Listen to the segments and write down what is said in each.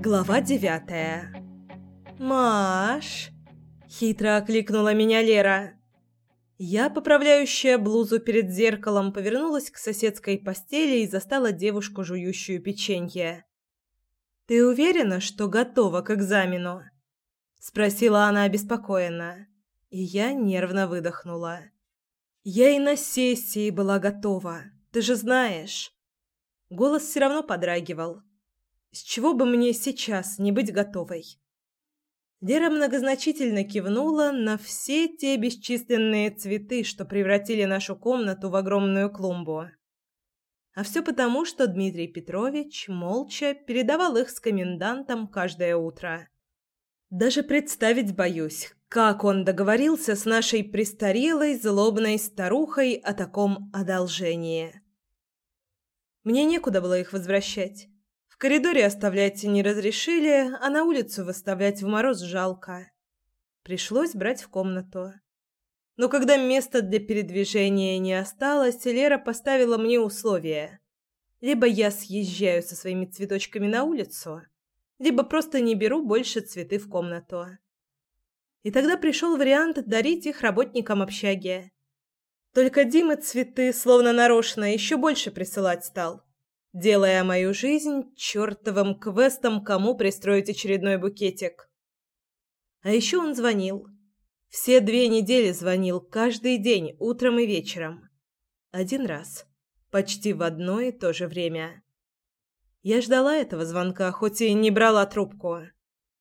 Глава девятая. «Маш!» – хитро окликнула меня Лера. Я, поправляющая блузу перед зеркалом, повернулась к соседской постели и застала девушку, жующую печенье. «Ты уверена, что готова к экзамену?» – спросила она обеспокоенно. И я нервно выдохнула. «Я и на сессии была готова, ты же знаешь». Голос все равно подрагивал. С чего бы мне сейчас не быть готовой? Лера многозначительно кивнула на все те бесчисленные цветы, что превратили нашу комнату в огромную клумбу. А все потому, что Дмитрий Петрович молча передавал их с комендантом каждое утро. Даже представить боюсь, как он договорился с нашей престарелой злобной старухой о таком одолжении. Мне некуда было их возвращать. В коридоре оставлять не разрешили, а на улицу выставлять в мороз жалко. Пришлось брать в комнату. Но когда места для передвижения не осталось, Лера поставила мне условие. Либо я съезжаю со своими цветочками на улицу, либо просто не беру больше цветы в комнату. И тогда пришел вариант дарить их работникам общаги. Только Дима цветы, словно нарочно, еще больше присылать стал делая мою жизнь чертовым квестом, кому пристроить очередной букетик. А еще он звонил. Все две недели звонил, каждый день, утром и вечером. Один раз. Почти в одно и то же время. Я ждала этого звонка, хоть и не брала трубку.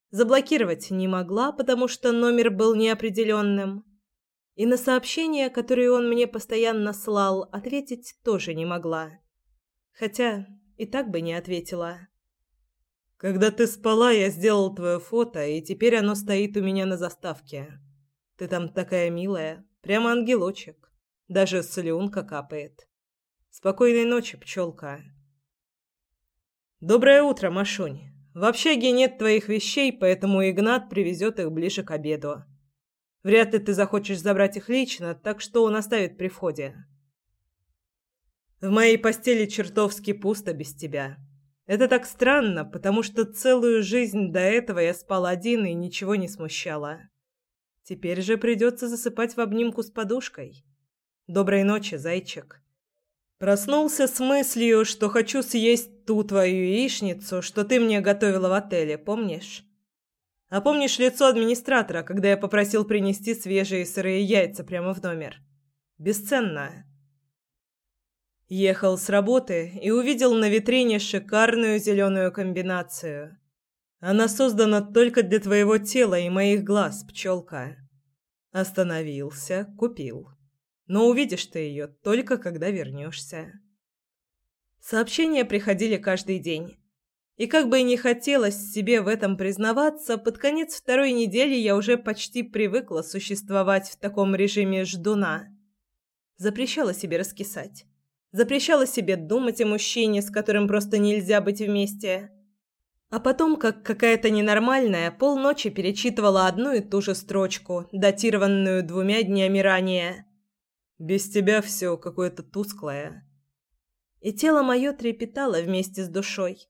Заблокировать не могла, потому что номер был неопределенным. И на сообщения, которые он мне постоянно слал, ответить тоже не могла. Хотя и так бы не ответила. Когда ты спала, я сделал твое фото, и теперь оно стоит у меня на заставке. Ты там такая милая, прямо ангелочек. Даже слюнка капает. Спокойной ночи, пчелка. Доброе утро, Машунь. В общаге нет твоих вещей, поэтому Игнат привезет их ближе к обеду. Вряд ли ты захочешь забрать их лично, так что он оставит при входе. В моей постели чертовски пусто без тебя. Это так странно, потому что целую жизнь до этого я спал один и ничего не смущало. Теперь же придется засыпать в обнимку с подушкой. Доброй ночи, зайчик. Проснулся с мыслью, что хочу съесть ту твою яичницу, что ты мне готовила в отеле, помнишь? А помнишь лицо администратора, когда я попросил принести свежие сырые яйца прямо в номер? Бесценное. Ехал с работы и увидел на витрине шикарную зеленую комбинацию. Она создана только для твоего тела и моих глаз, пчелка. Остановился, купил. Но увидишь ты ее только когда вернешься. Сообщения приходили каждый день. И как бы и не хотелось себе в этом признаваться, под конец второй недели я уже почти привыкла существовать в таком режиме ждуна. Запрещала себе раскисать. Запрещала себе думать о мужчине, с которым просто нельзя быть вместе. А потом, как какая-то ненормальная, полночи перечитывала одну и ту же строчку, датированную двумя днями ранее. «Без тебя все какое-то тусклое». И тело мое трепетало вместе с душой.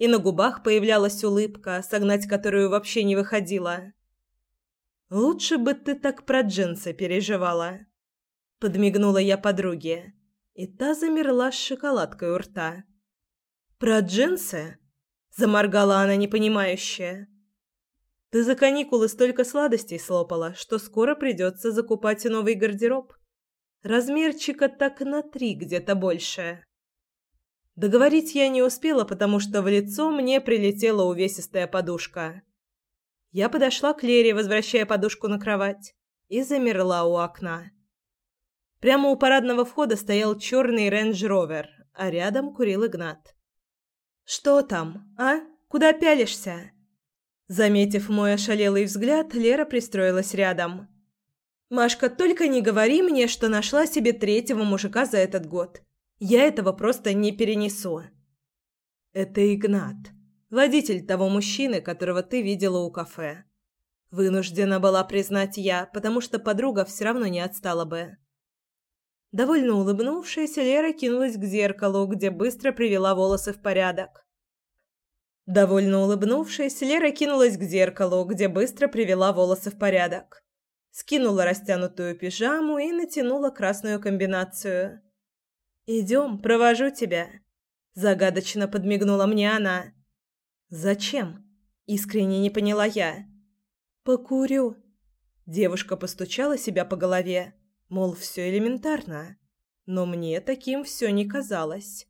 И на губах появлялась улыбка, согнать которую вообще не выходила. «Лучше бы ты так про джинсы переживала», — подмигнула я подруге и та замерла с шоколадкой у рта. «Про джинсы?» – заморгала она непонимающе. «Ты за каникулы столько сладостей слопала, что скоро придется закупать новый гардероб. Размерчика так на три где-то больше». Договорить я не успела, потому что в лицо мне прилетела увесистая подушка. Я подошла к Лере, возвращая подушку на кровать, и замерла у окна. Прямо у парадного входа стоял черный Range Rover, а рядом курил Игнат. «Что там, а? Куда пялишься?» Заметив мой ошалелый взгляд, Лера пристроилась рядом. «Машка, только не говори мне, что нашла себе третьего мужика за этот год. Я этого просто не перенесу». «Это Игнат, водитель того мужчины, которого ты видела у кафе». Вынуждена была признать я, потому что подруга все равно не отстала бы. Довольно улыбнувшись, Лера кинулась к зеркалу, где быстро привела волосы в порядок. Довольно улыбнувшись, Лера кинулась к зеркалу, где быстро привела волосы в порядок. Скинула растянутую пижаму и натянула красную комбинацию. «Идем, провожу тебя», – загадочно подмигнула мне она. «Зачем?» – искренне не поняла я. «Покурю». Девушка постучала себя по голове, мол, все элементарно. Но мне таким все не казалось.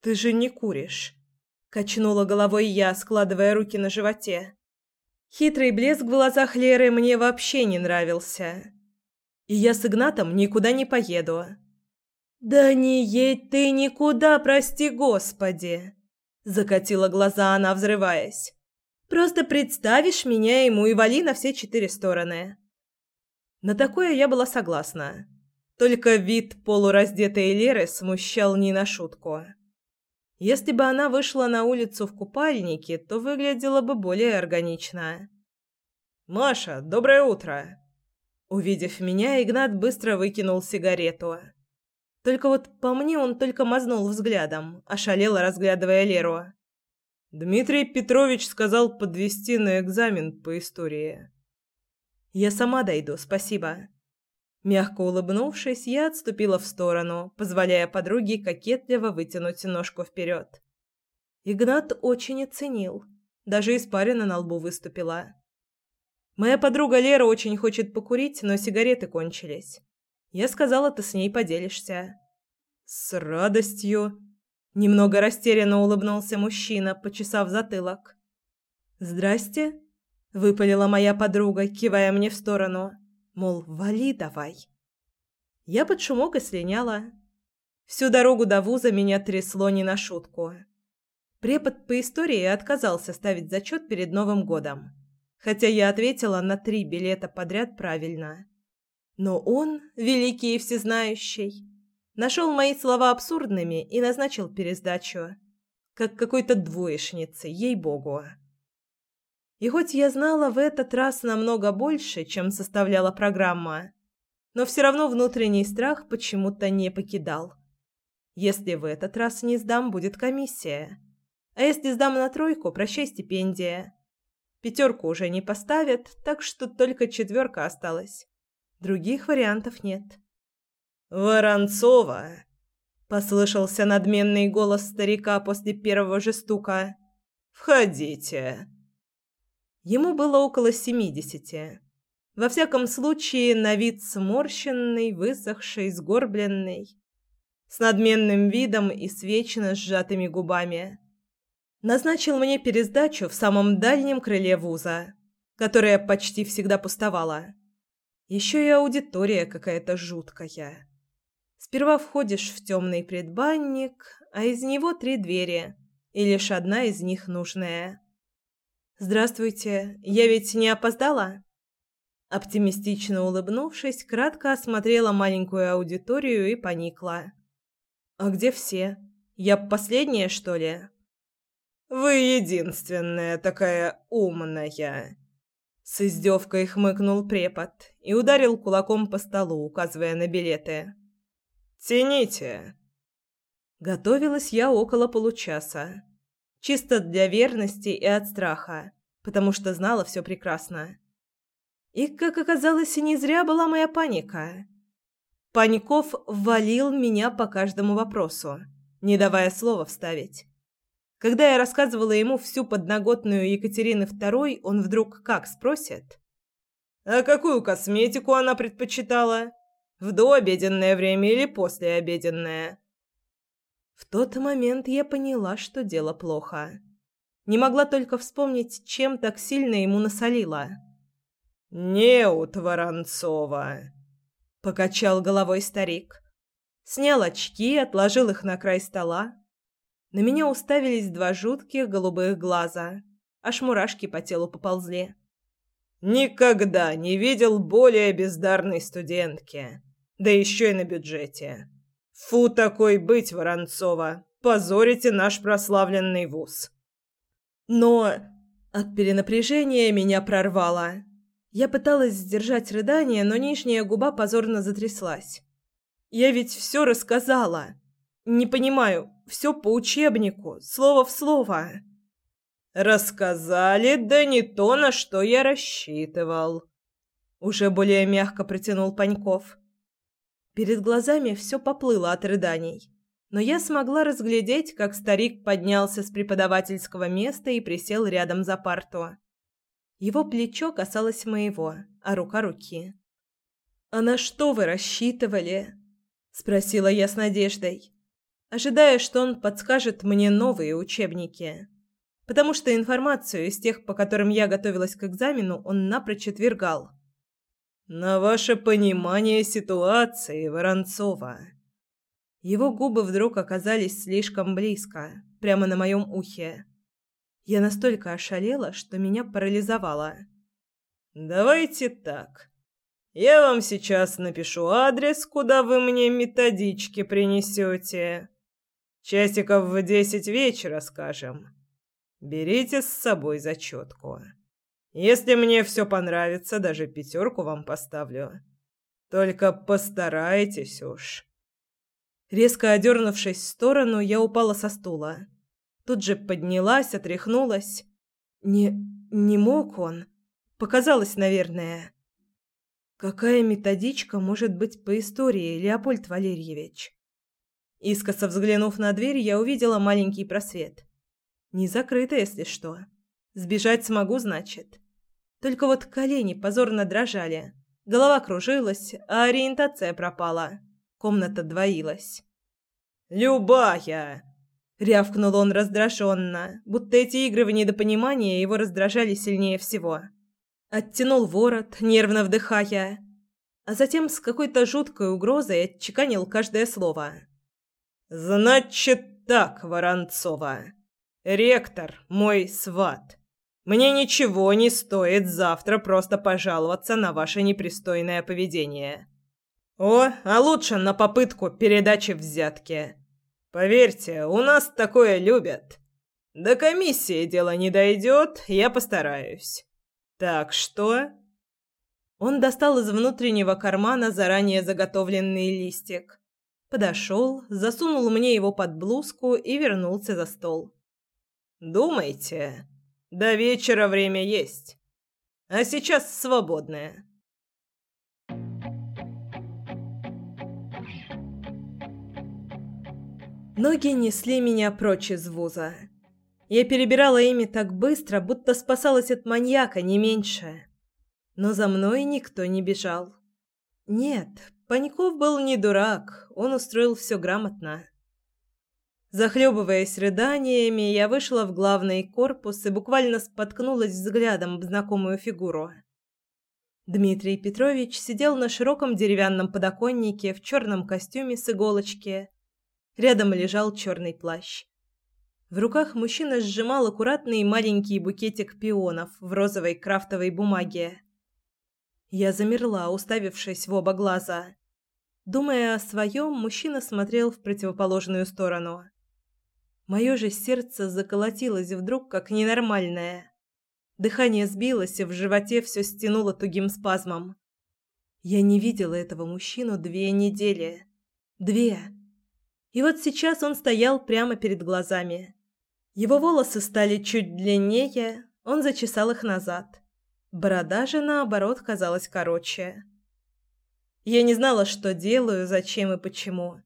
«Ты же не куришь», – качнула головой я, складывая руки на животе. Хитрый блеск в глазах Леры мне вообще не нравился. И я с Игнатом никуда не поеду. «Да не едь ты никуда, прости господи!» Закатила глаза она, взрываясь. «Просто представишь меня ему и вали на все четыре стороны». На такое я была согласна. Только вид полураздетой Леры смущал не на шутку. Если бы она вышла на улицу в купальнике, то выглядела бы более органично. «Маша, доброе утро!» Увидев меня, Игнат быстро выкинул сигарету. Только вот по мне он только мазнул взглядом, ошалело разглядывая Леру. Дмитрий Петрович сказал подвести на экзамен по истории. «Я сама дойду, спасибо». Мягко улыбнувшись, я отступила в сторону, позволяя подруге кокетливо вытянуть ножку вперед. Игнат очень оценил. Даже испарина на лбу выступила. Моя подруга Лера очень хочет покурить, но сигареты кончились. Я сказала, ты с ней поделишься. С радостью. Немного растерянно улыбнулся мужчина, почесав затылок. «Здрасте», — выпалила моя подруга, кивая мне в сторону мол, вали давай. Я под шумок и слиняла. Всю дорогу до вуза меня трясло не на шутку. Препод по истории отказался ставить зачет перед Новым годом, хотя я ответила на три билета подряд правильно. Но он, великий и всезнающий, нашел мои слова абсурдными и назначил пересдачу, как какой-то двоечнице, ей-богу. И хоть я знала в этот раз намного больше, чем составляла программа, но все равно внутренний страх почему-то не покидал. Если в этот раз не сдам, будет комиссия. А если сдам на тройку, прощай стипендия. Пятерку уже не поставят, так что только четверка осталась. Других вариантов нет. «Воронцова!» — послышался надменный голос старика после первого же стука. «Входите!» Ему было около семидесяти. Во всяком случае, на вид сморщенный, высохший, сгорбленный, с надменным видом и с вечно сжатыми губами. Назначил мне пересдачу в самом дальнем крыле вуза, которая почти всегда пустовала. Еще и аудитория какая-то жуткая. Сперва входишь в темный предбанник, а из него три двери, и лишь одна из них нужная. «Здравствуйте, я ведь не опоздала?» Оптимистично улыбнувшись, кратко осмотрела маленькую аудиторию и поникла. «А где все? Я последняя, что ли?» «Вы единственная такая умная!» С издевкой хмыкнул препод и ударил кулаком по столу, указывая на билеты. «Тяните!» Готовилась я около получаса. Чисто для верности и от страха, потому что знала все прекрасно. И, как оказалось, не зря была моя паника. Паников валил меня по каждому вопросу, не давая слова вставить. Когда я рассказывала ему всю подноготную Екатерины II, он вдруг как спросит? «А какую косметику она предпочитала? В дообеденное время или послеобеденное?» В тот момент я поняла, что дело плохо. Не могла только вспомнить, чем так сильно ему насолила. «Неут Воронцова!» — покачал головой старик. Снял очки, отложил их на край стола. На меня уставились два жутких голубых глаза, аж мурашки по телу поползли. «Никогда не видел более бездарной студентки, да еще и на бюджете. Фу такой быть, Воронцова! Позорите наш прославленный вуз!» Но от перенапряжения меня прорвало. Я пыталась сдержать рыдание, но нижняя губа позорно затряслась. Я ведь все рассказала. Не понимаю, все по учебнику, слово в слово. Рассказали, да не то, на что я рассчитывал. Уже более мягко протянул Паньков. Перед глазами все поплыло от рыданий, но я смогла разглядеть, как старик поднялся с преподавательского места и присел рядом за парту. Его плечо касалось моего, а рука руки. «А на что вы рассчитывали?» – спросила я с надеждой, ожидая, что он подскажет мне новые учебники потому что информацию из тех, по которым я готовилась к экзамену, он напрочь отвергал. «На ваше понимание ситуации, Воронцова». Его губы вдруг оказались слишком близко, прямо на моем ухе. Я настолько ошалела, что меня парализовало. «Давайте так. Я вам сейчас напишу адрес, куда вы мне методички принесете. Часиков в десять вечера, скажем. Берите с собой зачетку. Если мне все понравится, даже пятерку вам поставлю. Только постарайтесь уж. Резко одернувшись в сторону, я упала со стула. Тут же поднялась, отряхнулась. Не... не мог он. Показалось, наверное. Какая методичка может быть по истории, Леопольд Валерьевич? Искоса взглянув на дверь, я увидела маленький просвет. Не закрыто, если что. Сбежать смогу, значит. Только вот колени позорно дрожали. Голова кружилась, а ориентация пропала. Комната двоилась. «Любая!» — рявкнул он раздраженно, будто эти игры в недопонимание его раздражали сильнее всего. Оттянул ворот, нервно вдыхая, а затем с какой-то жуткой угрозой отчеканил каждое слово. «Значит так, Воронцова!» Ректор мой сват. Мне ничего не стоит завтра просто пожаловаться на ваше непристойное поведение. О, а лучше на попытку передачи взятки. Поверьте, у нас такое любят. До комиссии дело не дойдет, я постараюсь. Так что...» Он достал из внутреннего кармана заранее заготовленный листик. Подошел, засунул мне его под блузку и вернулся за стол. Думайте. До вечера время есть. А сейчас свободное. Ноги несли меня прочь из вуза. Я перебирала ими так быстро, будто спасалась от маньяка не меньше. Но за мной никто не бежал. Нет, Паньков был не дурак, он устроил все грамотно. Захлебываясь рыданиями, я вышла в главный корпус и буквально споткнулась взглядом об знакомую фигуру. Дмитрий Петрович сидел на широком деревянном подоконнике в черном костюме с иголочки. Рядом лежал черный плащ. В руках мужчина сжимал аккуратный маленький букетик пионов в розовой крафтовой бумаге. Я замерла, уставившись в оба глаза. Думая о своем, мужчина смотрел в противоположную сторону. Мое же сердце заколотилось вдруг как ненормальное. Дыхание сбилось, и в животе все стянуло тугим спазмом. Я не видела этого мужчину две недели. Две. И вот сейчас он стоял прямо перед глазами. Его волосы стали чуть длиннее, он зачесал их назад. Борода же, наоборот, казалась короче. Я не знала, что делаю, зачем и почему.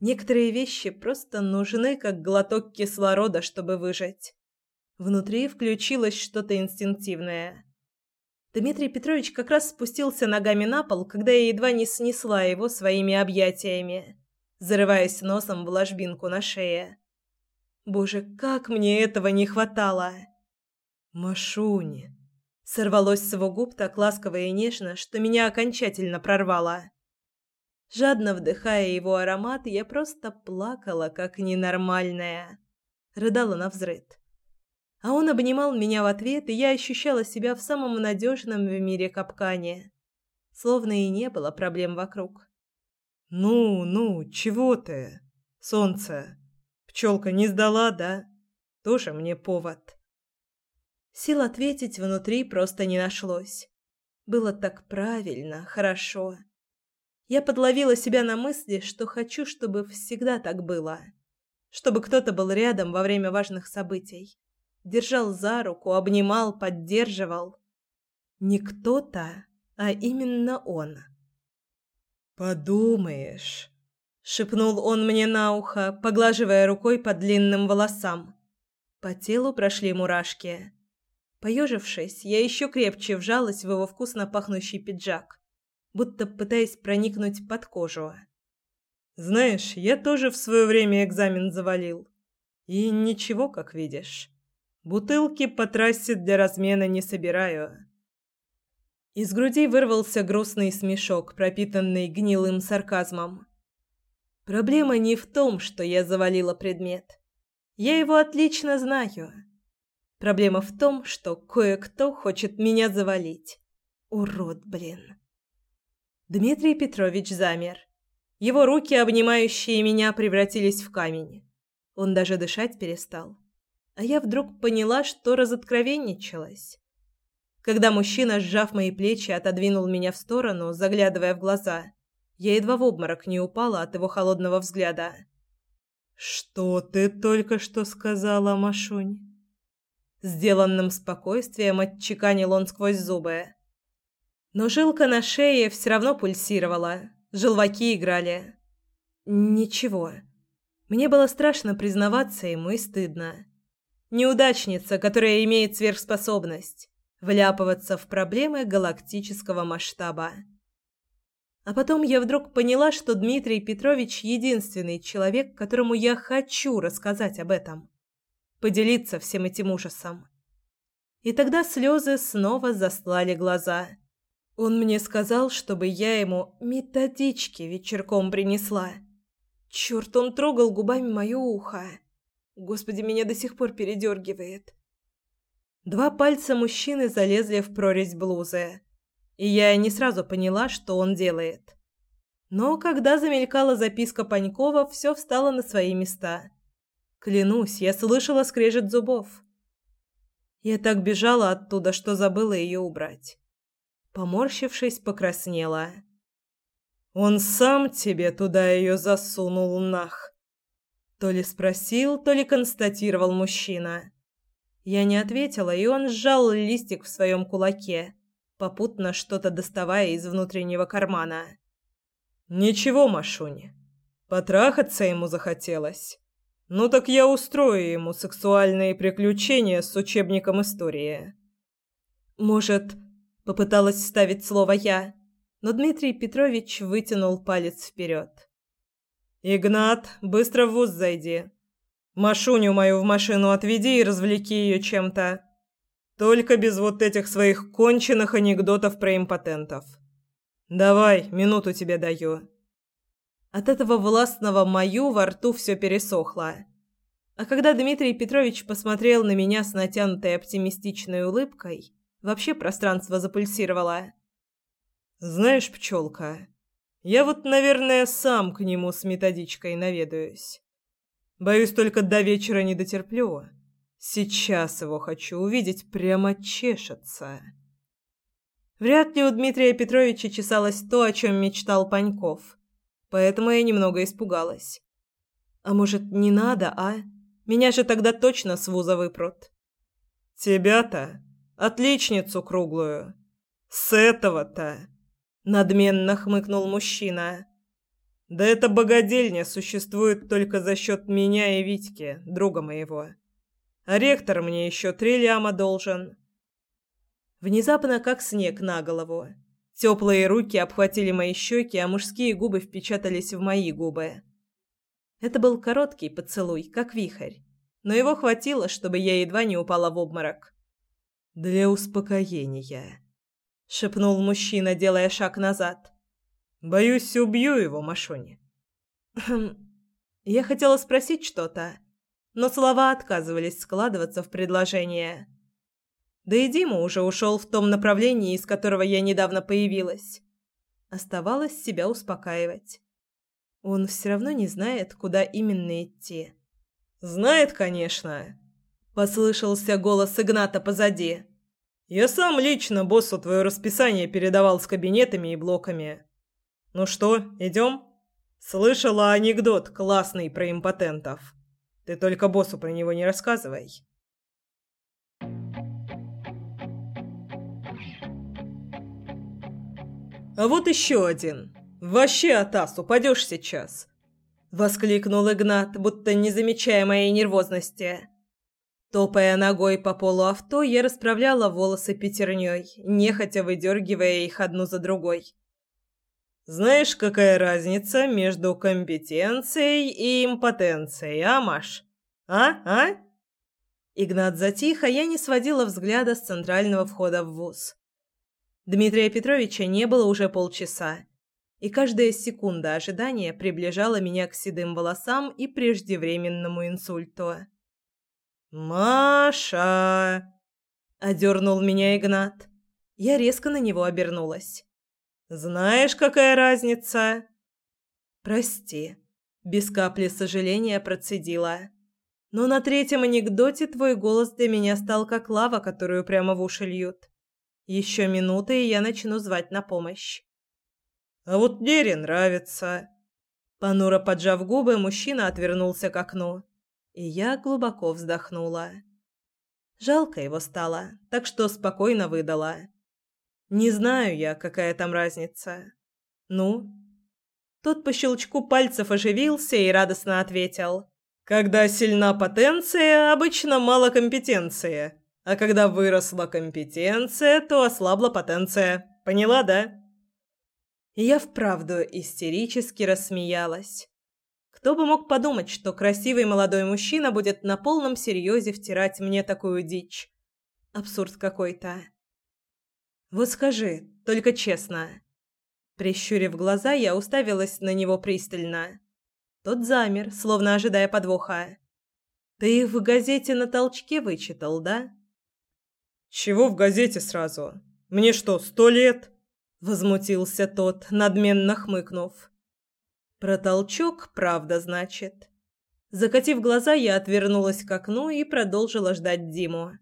Некоторые вещи просто нужны как глоток кислорода, чтобы выжить. Внутри включилось что-то инстинктивное. Дмитрий Петрович как раз спустился ногами на пол, когда я едва не снесла его своими объятиями, зарываясь носом в ложбинку на шее. Боже, как мне этого не хватало! Машуни! Сорвалось с его губ так ласково и нежно, что меня окончательно прорвало. Жадно вдыхая его аромат, я просто плакала, как ненормальная. Рыдала навзрыд. А он обнимал меня в ответ, и я ощущала себя в самом надежном в мире капкане. Словно и не было проблем вокруг. «Ну, ну, чего ты? Солнце. Пчелка не сдала, да? Тоже мне повод». Сил ответить внутри просто не нашлось. Было так правильно, хорошо. Я подловила себя на мысли, что хочу, чтобы всегда так было. Чтобы кто-то был рядом во время важных событий. Держал за руку, обнимал, поддерживал. Не кто-то, а именно он. «Подумаешь», — шепнул он мне на ухо, поглаживая рукой по длинным волосам. По телу прошли мурашки. Поежившись, я еще крепче вжалась в его вкусно пахнущий пиджак, будто пытаясь проникнуть под кожу. «Знаешь, я тоже в свое время экзамен завалил. И ничего, как видишь. Бутылки по трассе для размена не собираю». Из груди вырвался грустный смешок, пропитанный гнилым сарказмом. Проблема не в том, что я завалила предмет. Я его отлично знаю. Проблема в том, что кое-кто хочет меня завалить. Урод, блин. Дмитрий Петрович замер. Его руки, обнимающие меня, превратились в камень. Он даже дышать перестал. А я вдруг поняла, что разоткровенничалась. Когда мужчина, сжав мои плечи, отодвинул меня в сторону, заглядывая в глаза, я едва в обморок не упала от его холодного взгляда. «Что ты только что сказала, Машунь?» Сделанным спокойствием отчеканил он сквозь зубы. Но жилка на шее все равно пульсировала, желваки играли. Ничего. Мне было страшно признаваться ему и стыдно. Неудачница, которая имеет сверхспособность вляпываться в проблемы галактического масштаба. А потом я вдруг поняла, что Дмитрий Петрович единственный человек, которому я хочу рассказать об этом поделиться всем этим ужасом. И тогда слезы снова застлали глаза. Он мне сказал, чтобы я ему методички вечерком принесла. Черт, он трогал губами мое ухо. Господи, меня до сих пор передергивает. Два пальца мужчины залезли в прорезь блузы, и я не сразу поняла, что он делает. Но когда замелькала записка Панькова, все встало на свои места. Клянусь, я слышала скрежет зубов. Я так бежала оттуда, что забыла ее убрать. Поморщившись, покраснела. Он сам тебе туда ее засунул, нах. То ли спросил, то ли констатировал мужчина. Я не ответила, и он сжал листик в своем кулаке, попутно что-то доставая из внутреннего кармана. Ничего, Машуня. Потрахаться ему захотелось. Ну так я устрою ему сексуальные приключения с учебником истории. Может, попыталась вставить слово я, но Дмитрий Петрович вытянул палец вперед. Игнат, быстро в вуз зайди. Машуню мою в машину отведи и развлеки ее чем-то. Только без вот этих своих конченых анекдотов про импотентов. Давай, минуту тебе даю. От этого властного «мою» во рту все пересохло. А когда Дмитрий Петрович посмотрел на меня с натянутой оптимистичной улыбкой, вообще пространство запульсировало. «Знаешь, пчелка, я вот, наверное, сам к нему с методичкой наведаюсь. Боюсь, только до вечера не дотерплю. Сейчас его хочу увидеть, прямо чешется». Вряд ли у Дмитрия Петровича чесалось то, о чем мечтал Паньков – поэтому я немного испугалась. А может, не надо, а? Меня же тогда точно с вуза выпрут. Тебя-то, отличницу круглую. С этого-то, надменно хмыкнул мужчина. Да эта богадельня существует только за счет меня и Витьки, друга моего. А ректор мне еще три ляма должен. Внезапно как снег на голову. Теплые руки обхватили мои щеки, а мужские губы впечатались в мои губы. Это был короткий поцелуй, как вихрь, но его хватило, чтобы я едва не упала в обморок. «Для успокоения», — шепнул мужчина, делая шаг назад. «Боюсь, убью его, Машуни». Хм, я хотела спросить что-то, но слова отказывались складываться в предложение. Да и Дима уже ушел в том направлении, из которого я недавно появилась. Оставалось себя успокаивать. Он все равно не знает, куда именно идти. «Знает, конечно», — послышался голос Игната позади. «Я сам лично боссу твое расписание передавал с кабинетами и блоками. Ну что, идем? Слышала анекдот классный про импотентов. Ты только боссу про него не рассказывай. А вот еще один. Вообще, Атас, упадешь сейчас. Воскликнул Игнат, будто не замечая моей нервозности. Топая ногой по полу авто, я расправляла волосы пятерней, нехотя выдергивая их одну за другой. «Знаешь, какая разница между компетенцией и импотенцией, а, Маш? А? А?» Игнат затих, а я не сводила взгляда с центрального входа в вуз. Дмитрия Петровича не было уже полчаса, и каждая секунда ожидания приближала меня к седым волосам и преждевременному инсульту. «Маша!» – одернул меня Игнат. Я резко на него обернулась. «Знаешь, какая разница?» «Прости», – без капли сожаления процедила. «Но на третьем анекдоте твой голос для меня стал как лава, которую прямо в уши льют. Еще минуты, и я начну звать на помощь. А вот Дере нравится. Понуро поджав губы, мужчина отвернулся к окну, и я глубоко вздохнула. Жалко его стало, так что спокойно выдала. Не знаю я, какая там разница. Ну? Тот по щелчку пальцев оживился и радостно ответил: "Когда сильна потенция, обычно мало компетенции". А когда выросла компетенция, то ослабла потенция. Поняла, да? я вправду истерически рассмеялась. Кто бы мог подумать, что красивый молодой мужчина будет на полном серьезе втирать мне такую дичь. Абсурд какой-то. Вот скажи, только честно. Прищурив глаза, я уставилась на него пристально. Тот замер, словно ожидая подвоха. Ты их в газете на толчке вычитал, да? «Чего в газете сразу? Мне что, сто лет?» Возмутился тот, надменно хмыкнув. «Про толчок, правда, значит». Закатив глаза, я отвернулась к окну и продолжила ждать Диму.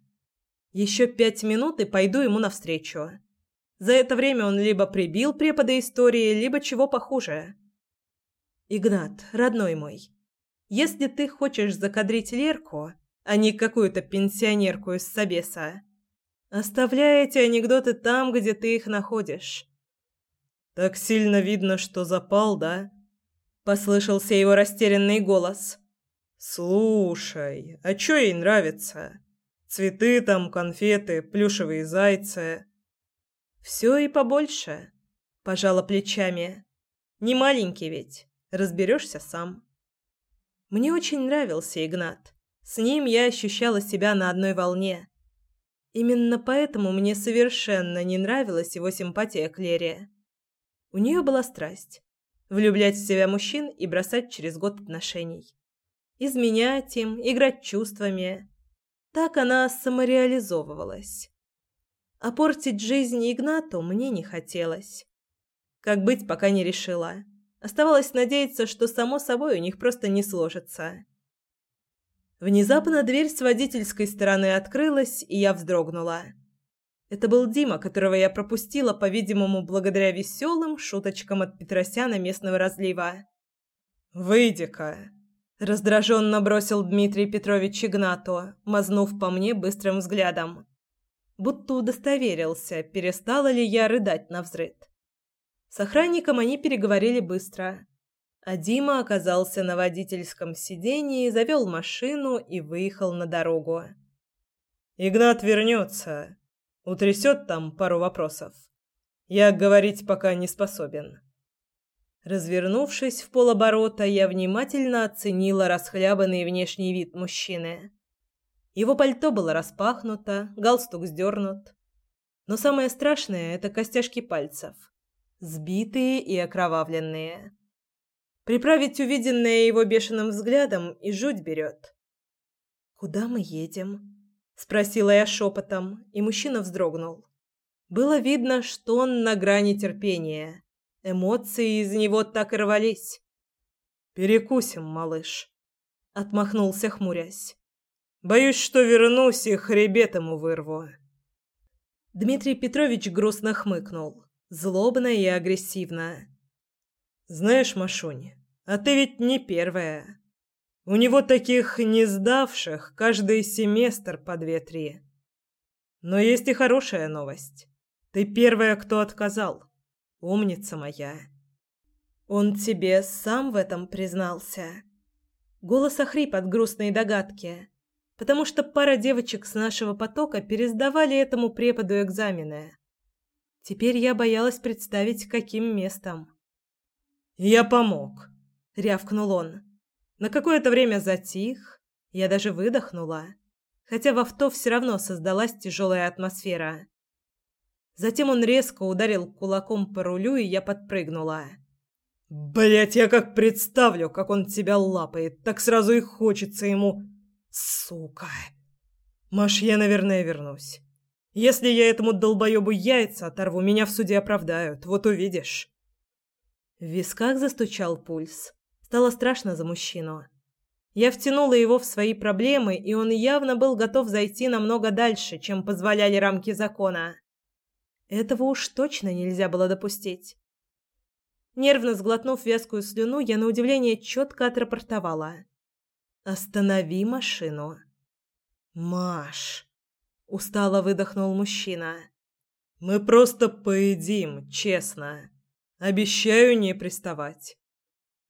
Еще пять минут и пойду ему навстречу. За это время он либо прибил препода истории, либо чего похуже. «Игнат, родной мой, если ты хочешь закадрить Лерку, а не какую-то пенсионерку из Собеса, Оставляй эти анекдоты там, где ты их находишь. Так сильно видно, что запал, да? Послышался его растерянный голос. Слушай, а чё ей нравится? Цветы там, конфеты, плюшевые зайцы. Все и побольше, пожала плечами. Не маленький ведь, разберешься сам. Мне очень нравился Игнат. С ним я ощущала себя на одной волне. Именно поэтому мне совершенно не нравилась его симпатия к Лере. У нее была страсть влюблять в себя мужчин и бросать через год отношений. Изменять им, играть чувствами. Так она самореализовывалась. А портить жизнь Игнату мне не хотелось. Как быть, пока не решила. Оставалось надеяться, что само собой у них просто не сложится. Внезапно дверь с водительской стороны открылась, и я вздрогнула. Это был Дима, которого я пропустила, по-видимому, благодаря веселым шуточкам от Петросяна местного разлива. «Выйди-ка!» – раздраженно бросил Дмитрий Петрович Игнату, мазнув по мне быстрым взглядом. Будто удостоверился, перестала ли я рыдать на взрыд. С охранником они переговорили быстро. А Дима оказался на водительском сидении, завел машину и выехал на дорогу. «Игнат вернется. Утрясет там пару вопросов. Я говорить пока не способен». Развернувшись в полоборота, я внимательно оценила расхлябанный внешний вид мужчины. Его пальто было распахнуто, галстук сдернут. Но самое страшное – это костяшки пальцев. Сбитые и окровавленные. Приправить увиденное его бешеным взглядом и жуть берет. «Куда мы едем?» – спросила я шепотом, и мужчина вздрогнул. Было видно, что он на грани терпения. Эмоции из него так и рвались. «Перекусим, малыш», – отмахнулся, хмурясь. «Боюсь, что вернусь и хребет ему вырву». Дмитрий Петрович грустно хмыкнул, злобно и агрессивно. Знаешь, Машунь, а ты ведь не первая. У него таких не сдавших каждый семестр по две-три. Но есть и хорошая новость. Ты первая, кто отказал. Умница моя. Он тебе сам в этом признался. Голос охрип от грустной догадки, потому что пара девочек с нашего потока пересдавали этому преподу экзамены. Теперь я боялась представить, каким местом. «Я помог», — рявкнул он. На какое-то время затих, я даже выдохнула, хотя в авто все равно создалась тяжелая атмосфера. Затем он резко ударил кулаком по рулю, и я подпрыгнула. Блять, я как представлю, как он тебя лапает, так сразу и хочется ему. Сука. Маш, я, наверное, вернусь. Если я этому долбоебу яйца оторву, меня в суде оправдают, вот увидишь. В висках застучал пульс. Стало страшно за мужчину. Я втянула его в свои проблемы, и он явно был готов зайти намного дальше, чем позволяли рамки закона. Этого уж точно нельзя было допустить. Нервно сглотнув вязкую слюну, я на удивление четко отрапортовала. «Останови машину». «Маш!» – устало выдохнул мужчина. «Мы просто поедим, честно». Обещаю не приставать.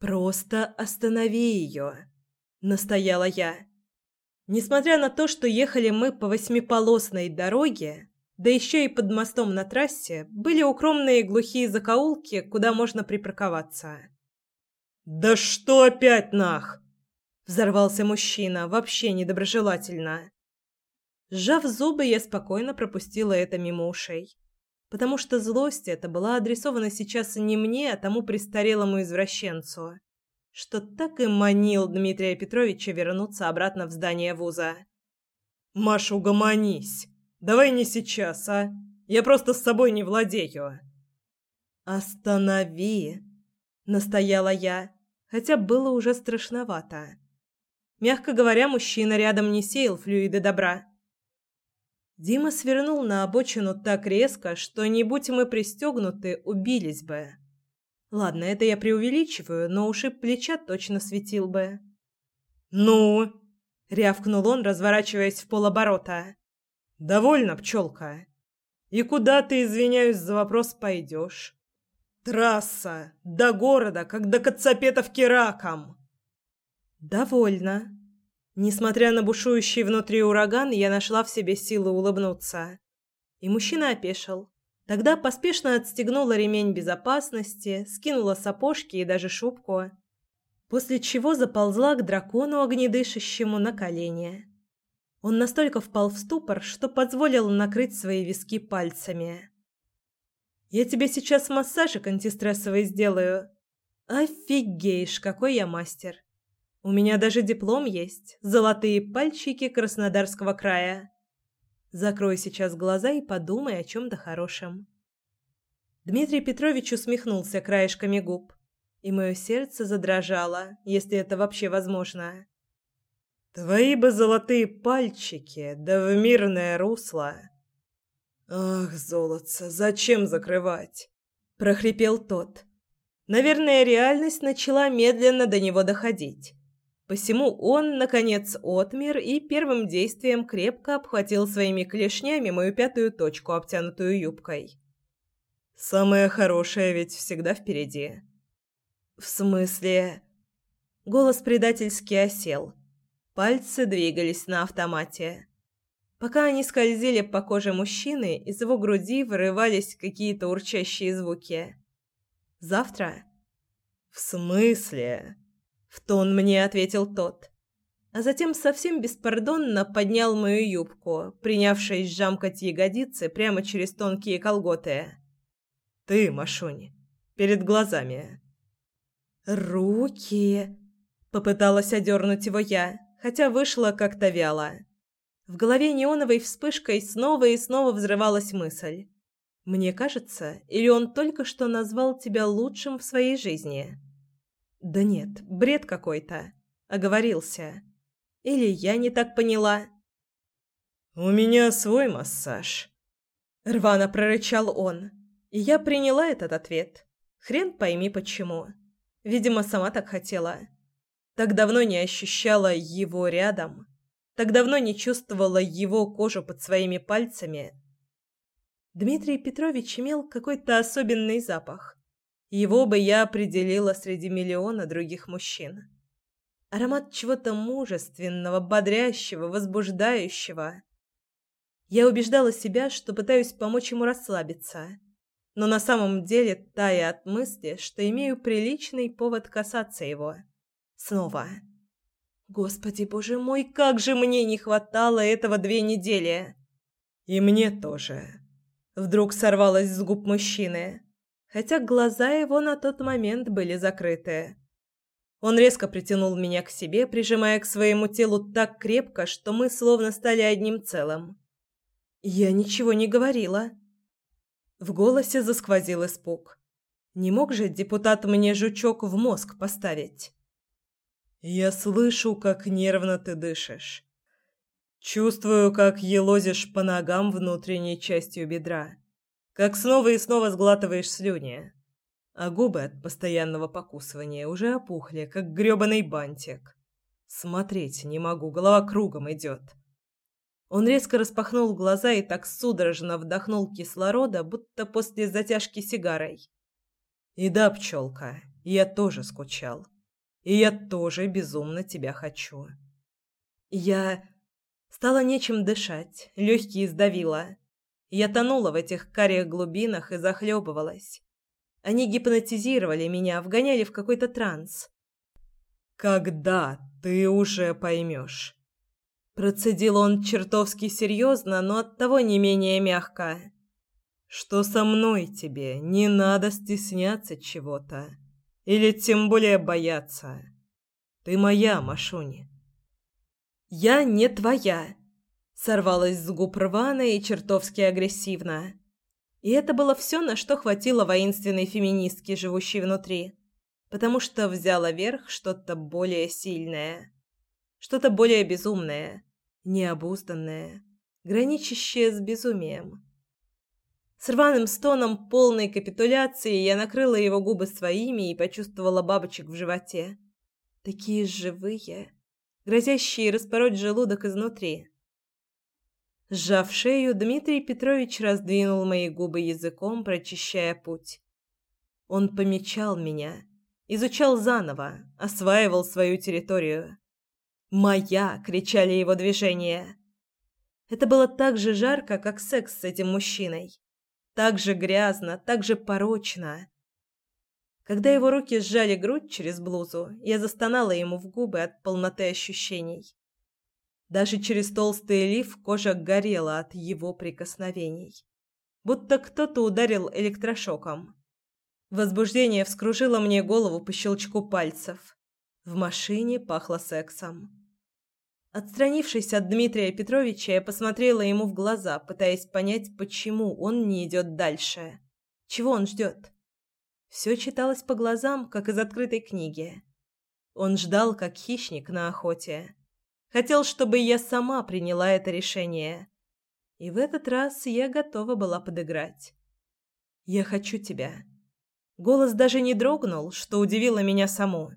Просто останови ее, настояла я. Несмотря на то, что ехали мы по восьмиполосной дороге, да еще и под мостом на трассе, были укромные глухие закоулки, куда можно припарковаться. «Да что опять нах?» – взорвался мужчина, вообще недоброжелательно. Сжав зубы, я спокойно пропустила это мимо ушей потому что злость эта была адресована сейчас не мне, а тому престарелому извращенцу, что так и манил Дмитрия Петровича вернуться обратно в здание вуза. «Маша, угомонись! Давай не сейчас, а! Я просто с собой не владею!» «Останови!» – настояла я, хотя было уже страшновато. Мягко говоря, мужчина рядом не сеял флюиды добра. Дима свернул на обочину так резко, что не будь мы пристегнуты, убились бы. Ладно, это я преувеличиваю, но ушиб плеча точно светил бы. «Ну?» — рявкнул он, разворачиваясь в полоборота. «Довольно, пчелка. И куда ты, извиняюсь за вопрос, пойдешь?» «Трасса! До города, как до Коцапетовки раком!» «Довольно», Несмотря на бушующий внутри ураган, я нашла в себе силы улыбнуться. И мужчина опешил. Тогда поспешно отстегнула ремень безопасности, скинула сапожки и даже шубку, после чего заползла к дракону огнедышащему на колени. Он настолько впал в ступор, что позволил накрыть свои виски пальцами. «Я тебе сейчас массажик антистрессовый сделаю. Офигеешь, какой я мастер!» У меня даже диплом есть. Золотые пальчики Краснодарского края. Закрой сейчас глаза и подумай о чем-то хорошем. Дмитрий Петрович усмехнулся краешками губ, и мое сердце задрожало, если это вообще возможно. Твои бы золотые пальчики, да в мирное русло. Ах, золотце, зачем закрывать? прохрипел тот. Наверное, реальность начала медленно до него доходить. Посему он, наконец, отмер и первым действием крепко обхватил своими клешнями мою пятую точку, обтянутую юбкой. «Самое хорошее ведь всегда впереди». «В смысле...» Голос предательски осел. Пальцы двигались на автомате. Пока они скользили по коже мужчины, из его груди вырывались какие-то урчащие звуки. «Завтра?» «В смысле?» В тон мне ответил тот. А затем совсем беспардонно поднял мою юбку, принявшись жамкать ягодицы прямо через тонкие колготы. Ты, Машунь, перед глазами. Руки, попыталась одернуть его я, хотя вышло как-то вяло. В голове неоновой вспышкой снова и снова взрывалась мысль. Мне кажется, или он только что назвал тебя лучшим в своей жизни? Да нет, бред какой-то. Оговорился. Или я не так поняла? У меня свой массаж. Рвано прорычал он, и я приняла этот ответ. Хрен пойми почему. Видимо, сама так хотела. Так давно не ощущала его рядом. Так давно не чувствовала его кожу под своими пальцами. Дмитрий Петрович имел какой-то особенный запах. Его бы я определила среди миллиона других мужчин. Аромат чего-то мужественного, бодрящего, возбуждающего. Я убеждала себя, что пытаюсь помочь ему расслабиться, но на самом деле тая от мысли, что имею приличный повод касаться его. Снова. Господи, боже мой, как же мне не хватало этого две недели. И мне тоже. Вдруг сорвалось с губ мужчины, хотя глаза его на тот момент были закрыты. Он резко притянул меня к себе, прижимая к своему телу так крепко, что мы словно стали одним целым. Я ничего не говорила. В голосе засквозил испуг. Не мог же депутат мне жучок в мозг поставить? Я слышу, как нервно ты дышишь. Чувствую, как елозишь по ногам внутренней частью бедра, как снова и снова сглатываешь слюни а губы от постоянного покусывания уже опухли, как грёбаный бантик. Смотреть не могу, голова кругом идет. Он резко распахнул глаза и так судорожно вдохнул кислорода, будто после затяжки сигарой. И да, пчелка, я тоже скучал. И я тоже безумно тебя хочу. Я... Стало нечем дышать, легкие сдавило. Я тонула в этих карих глубинах и захлебывалась. Они гипнотизировали меня, вгоняли в какой-то транс. «Когда ты уже поймешь?» Процедил он чертовски серьезно, но оттого не менее мягко. «Что со мной тебе? Не надо стесняться чего-то. Или тем более бояться. Ты моя, Машуни». «Я не твоя», — сорвалась с губ рвано и чертовски агрессивно. И это было все, на что хватило воинственной феминистки, живущей внутри, потому что взяло верх что-то более сильное, что-то более безумное, необузданное, граничащее с безумием. С рваным стоном полной капитуляции я накрыла его губы своими и почувствовала бабочек в животе. Такие живые, грозящие распороть желудок изнутри. Сжав шею, Дмитрий Петрович раздвинул мои губы языком, прочищая путь. Он помечал меня, изучал заново, осваивал свою территорию. «Моя!» — кричали его движения. Это было так же жарко, как секс с этим мужчиной. Так же грязно, так же порочно. Когда его руки сжали грудь через блузу, я застонала ему в губы от полноты ощущений. Даже через толстый лиф кожа горела от его прикосновений. Будто кто-то ударил электрошоком. Возбуждение вскружило мне голову по щелчку пальцев. В машине пахло сексом. Отстранившись от Дмитрия Петровича, я посмотрела ему в глаза, пытаясь понять, почему он не идет дальше. Чего он ждет? Все читалось по глазам, как из открытой книги. Он ждал, как хищник на охоте. Хотел, чтобы я сама приняла это решение. И в этот раз я готова была подыграть. «Я хочу тебя». Голос даже не дрогнул, что удивило меня саму.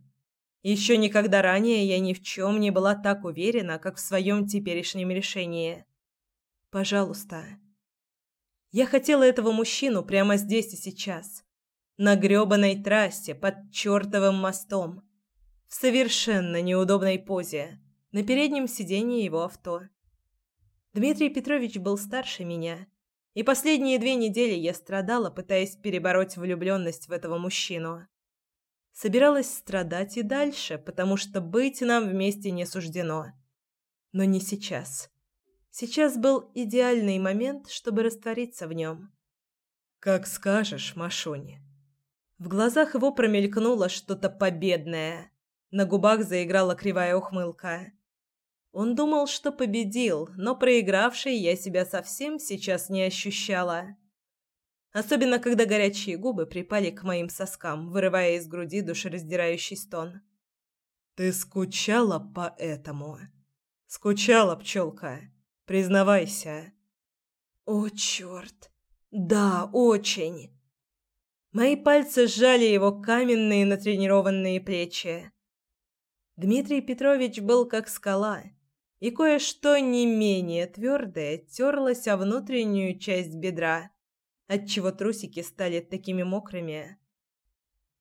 Еще никогда ранее я ни в чем не была так уверена, как в своем теперешнем решении. «Пожалуйста». Я хотела этого мужчину прямо здесь и сейчас. На грёбаной трассе под чертовым мостом. В совершенно неудобной позе на переднем сиденье его авто. Дмитрий Петрович был старше меня, и последние две недели я страдала, пытаясь перебороть влюбленность в этого мужчину. Собиралась страдать и дальше, потому что быть нам вместе не суждено. Но не сейчас. Сейчас был идеальный момент, чтобы раствориться в нем. «Как скажешь, Машуни». В глазах его промелькнуло что-то победное. На губах заиграла кривая ухмылка. Он думал, что победил, но проигравшей я себя совсем сейчас не ощущала. Особенно, когда горячие губы припали к моим соскам, вырывая из груди душераздирающий стон. «Ты скучала по этому?» «Скучала, пчелка. Признавайся». «О, черт! Да, очень!» Мои пальцы сжали его каменные натренированные плечи. Дмитрий Петрович был как скала, и кое-что не менее твердое терлось о внутреннюю часть бедра, отчего трусики стали такими мокрыми.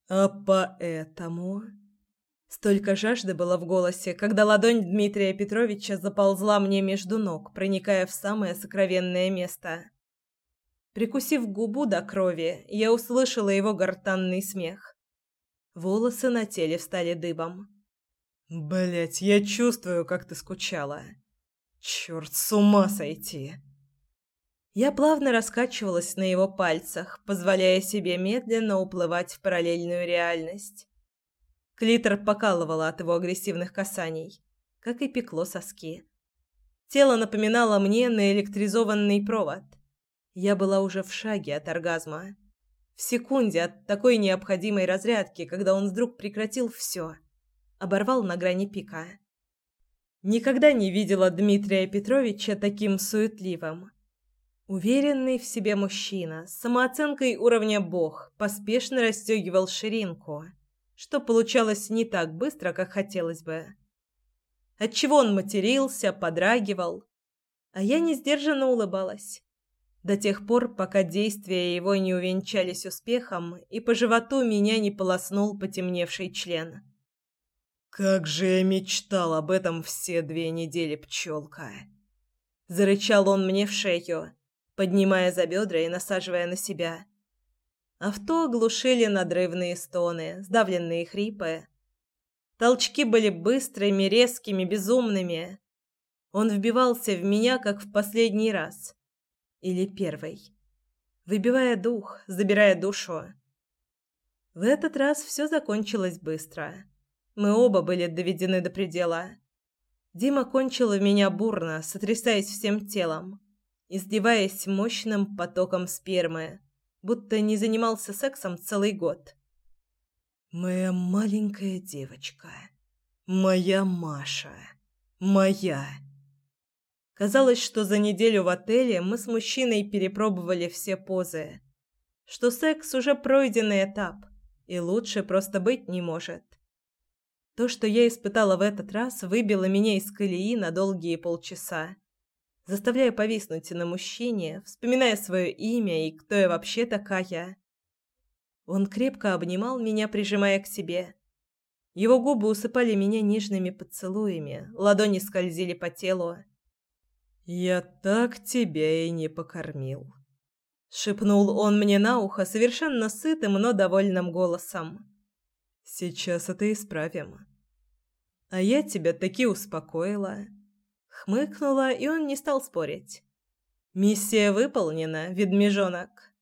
А поэтому... Столько жажды было в голосе, когда ладонь Дмитрия Петровича заползла мне между ног, проникая в самое сокровенное место. Прикусив губу до крови, я услышала его гортанный смех. Волосы на теле встали дыбом. Блять, я чувствую, как ты скучала. Черт, с ума сойти. Я плавно раскачивалась на его пальцах, позволяя себе медленно уплывать в параллельную реальность. Клитор покалывало от его агрессивных касаний, как и пекло соски. Тело напоминало мне наэлектризованный провод. Я была уже в шаге от оргазма. В секунде от такой необходимой разрядки, когда он вдруг прекратил все — оборвал на грани пика. Никогда не видела Дмитрия Петровича таким суетливым. Уверенный в себе мужчина, с самооценкой уровня бог, поспешно расстегивал ширинку, что получалось не так быстро, как хотелось бы. Отчего он матерился, подрагивал, а я несдержанно улыбалась. До тех пор, пока действия его не увенчались успехом и по животу меня не полоснул потемневший член. «Как же я мечтал об этом все две недели, пчелка!» Зарычал он мне в шею, поднимая за бедра и насаживая на себя. Авто оглушили надрывные стоны, сдавленные хрипы. Толчки были быстрыми, резкими, безумными. Он вбивался в меня, как в последний раз. Или первый. Выбивая дух, забирая душу. В этот раз все закончилось быстро. Мы оба были доведены до предела. Дима кончил в меня бурно, сотрясаясь всем телом, издеваясь мощным потоком спермы, будто не занимался сексом целый год. «Моя маленькая девочка, моя Маша, моя...» Казалось, что за неделю в отеле мы с мужчиной перепробовали все позы, что секс уже пройденный этап, и лучше просто быть не может. То, что я испытала в этот раз, выбило меня из колеи на долгие полчаса, заставляя повиснуть на мужчине, вспоминая свое имя и кто я вообще такая. Он крепко обнимал меня, прижимая к себе. Его губы усыпали меня нежными поцелуями, ладони скользили по телу. «Я так тебя и не покормил», — шепнул он мне на ухо совершенно сытым, но довольным голосом. Сейчас это исправим. А я тебя таки успокоила. Хмыкнула, и он не стал спорить. Миссия выполнена, ведмежонок.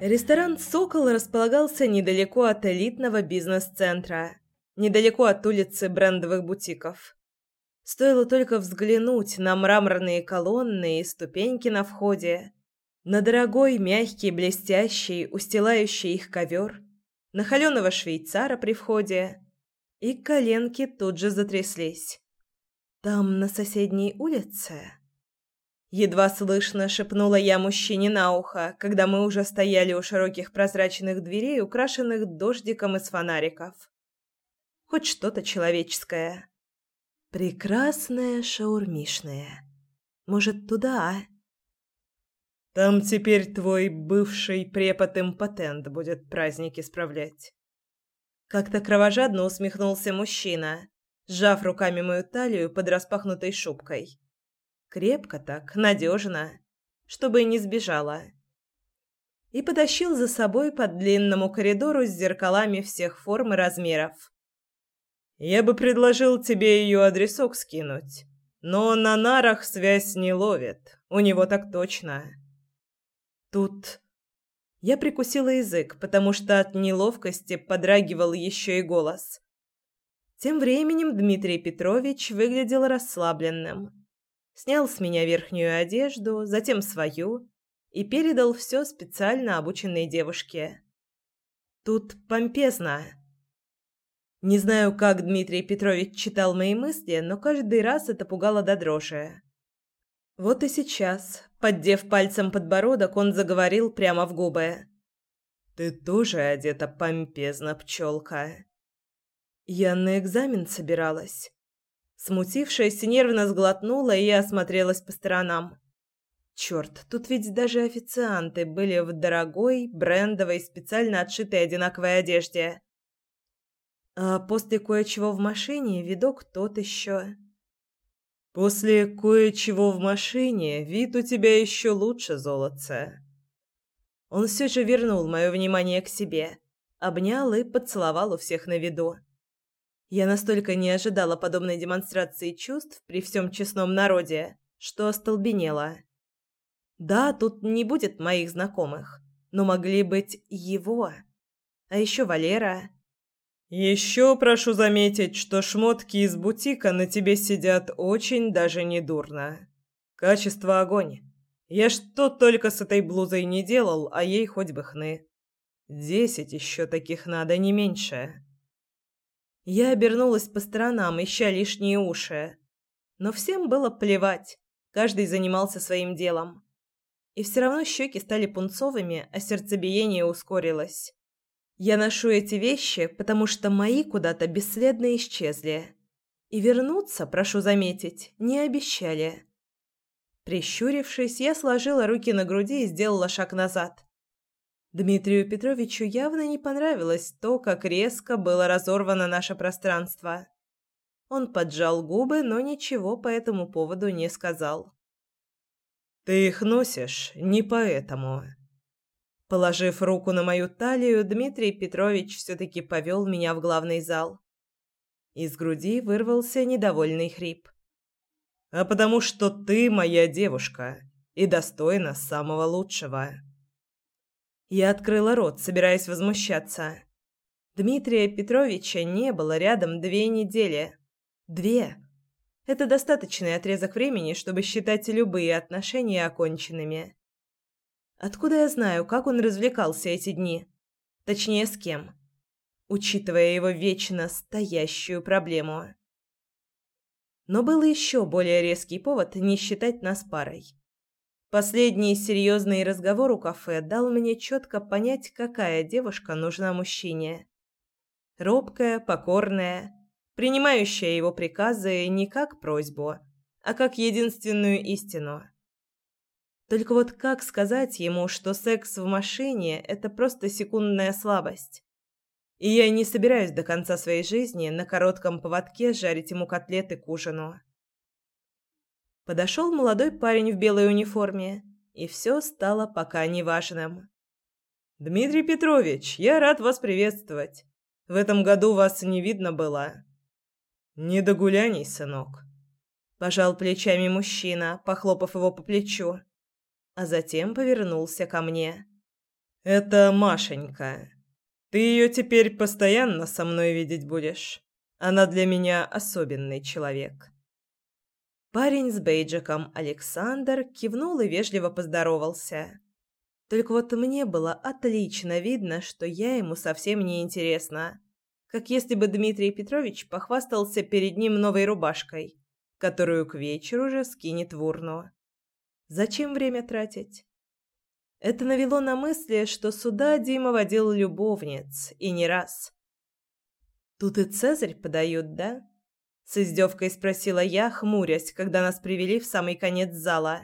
Ресторан «Сокол» располагался недалеко от элитного бизнес-центра, недалеко от улицы брендовых бутиков. Стоило только взглянуть на мраморные колонны и ступеньки на входе, на дорогой, мягкий, блестящий, устилающий их ковер, на холеного швейцара при входе, и коленки тут же затряслись. «Там, на соседней улице?» Едва слышно шепнула я мужчине на ухо, когда мы уже стояли у широких прозрачных дверей, украшенных дождиком из фонариков. Хоть что-то человеческое. Прекрасное шаурмишное. Может, туда, а? Там теперь твой бывший препод-импотент будет праздники справлять. Как-то кровожадно усмехнулся мужчина, сжав руками мою талию под распахнутой шубкой. Крепко так, надежно, чтобы не сбежала. И потащил за собой по длинному коридору с зеркалами всех форм и размеров. Я бы предложил тебе ее адресок скинуть, но на нарах связь не ловит, у него так точно. Тут я прикусила язык, потому что от неловкости подрагивал еще и голос. Тем временем Дмитрий Петрович выглядел расслабленным. Снял с меня верхнюю одежду, затем свою и передал все специально обученной девушке. Тут помпезно. Не знаю, как Дмитрий Петрович читал мои мысли, но каждый раз это пугало до дрожи. Вот и сейчас, поддев пальцем подбородок, он заговорил прямо в губы. «Ты тоже одета помпезно, пчелка». «Я на экзамен собиралась». Смутившись, нервно сглотнула и осмотрелась по сторонам. Черт, тут ведь даже официанты были в дорогой, брендовой, специально отшитой одинаковой одежде. А после кое-чего в машине видок тот еще. После кое-чего в машине вид у тебя еще лучше, золотце. Он все же вернул мое внимание к себе, обнял и поцеловал у всех на виду. Я настолько не ожидала подобной демонстрации чувств при всем честном народе, что остолбенела. Да, тут не будет моих знакомых, но могли быть его. А еще Валера. Еще прошу заметить, что шмотки из бутика на тебе сидят очень даже недурно. Качество огонь. Я что только с этой блузой не делал, а ей хоть бы хны. Десять еще таких надо, не меньше. Я обернулась по сторонам, ища лишние уши. Но всем было плевать. Каждый занимался своим делом. И все равно щеки стали пунцовыми, а сердцебиение ускорилось. Я ношу эти вещи, потому что мои куда-то бесследно исчезли. И вернуться, прошу заметить, не обещали. Прищурившись, я сложила руки на груди и сделала шаг назад. Дмитрию Петровичу явно не понравилось то, как резко было разорвано наше пространство. Он поджал губы, но ничего по этому поводу не сказал. «Ты их носишь не поэтому». Положив руку на мою талию, Дмитрий Петрович все-таки повел меня в главный зал. Из груди вырвался недовольный хрип. «А потому что ты моя девушка и достойна самого лучшего». Я открыла рот, собираясь возмущаться. Дмитрия Петровича не было рядом две недели. Две. Это достаточный отрезок времени, чтобы считать любые отношения оконченными. Откуда я знаю, как он развлекался эти дни? Точнее, с кем? Учитывая его вечно стоящую проблему. Но был еще более резкий повод не считать нас парой. Последний серьезный разговор у кафе дал мне четко понять, какая девушка нужна мужчине. Робкая, покорная, принимающая его приказы не как просьбу, а как единственную истину. Только вот как сказать ему, что секс в машине – это просто секундная слабость? И я не собираюсь до конца своей жизни на коротком поводке жарить ему котлеты к ужину. Подошел молодой парень в белой униформе, и все стало пока неважным. «Дмитрий Петрович, я рад вас приветствовать. В этом году вас не видно было». «Не до гуляний, сынок», – пожал плечами мужчина, похлопав его по плечу, а затем повернулся ко мне. «Это Машенька. Ты ее теперь постоянно со мной видеть будешь. Она для меня особенный человек». Парень с бейджиком Александр кивнул и вежливо поздоровался. Только вот мне было отлично видно, что я ему совсем не интересна. Как если бы Дмитрий Петрович похвастался перед ним новой рубашкой, которую к вечеру уже скинет в урну. Зачем время тратить? Это навело на мысли, что сюда Дима водил любовниц, и не раз. Тут и Цезарь подают, да? С издевкой спросила я, хмурясь, когда нас привели в самый конец зала.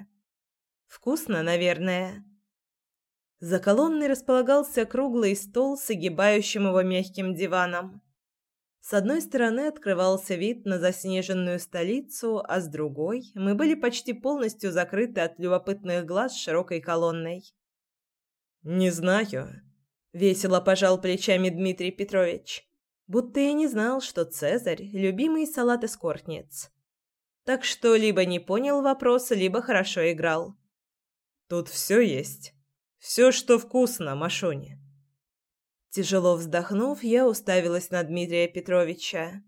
«Вкусно, наверное». За колонной располагался круглый стол с огибающим его мягким диваном. С одной стороны открывался вид на заснеженную столицу, а с другой мы были почти полностью закрыты от любопытных глаз широкой колонной. «Не знаю», — весело пожал плечами Дмитрий Петрович будто и не знал, что Цезарь – любимый салат эскортниц. Так что либо не понял вопроса, либо хорошо играл. «Тут все есть. Все, что вкусно, Машуня». Тяжело вздохнув, я уставилась на Дмитрия Петровича,